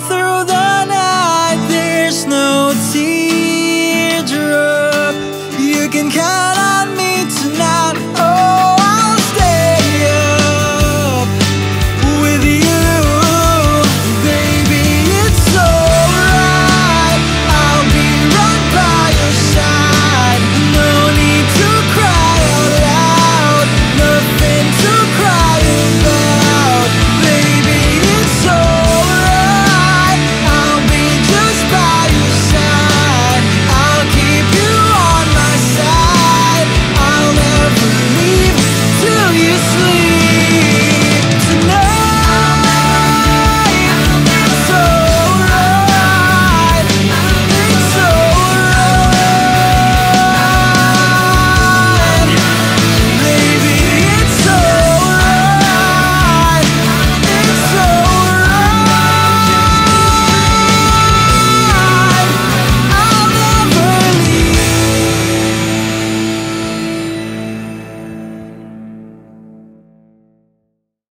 through the night. There's no teardrop. You can count